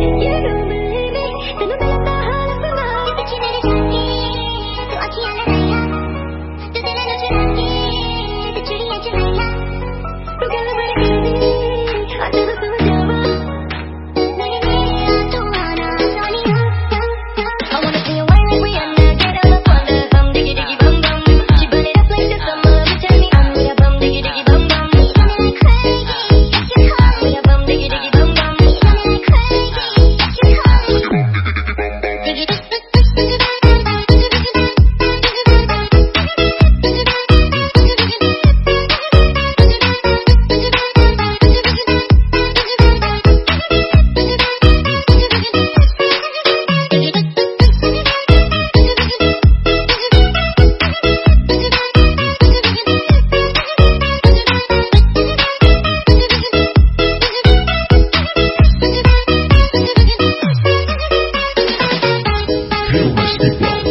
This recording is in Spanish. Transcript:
you don't believe me, Reunifica.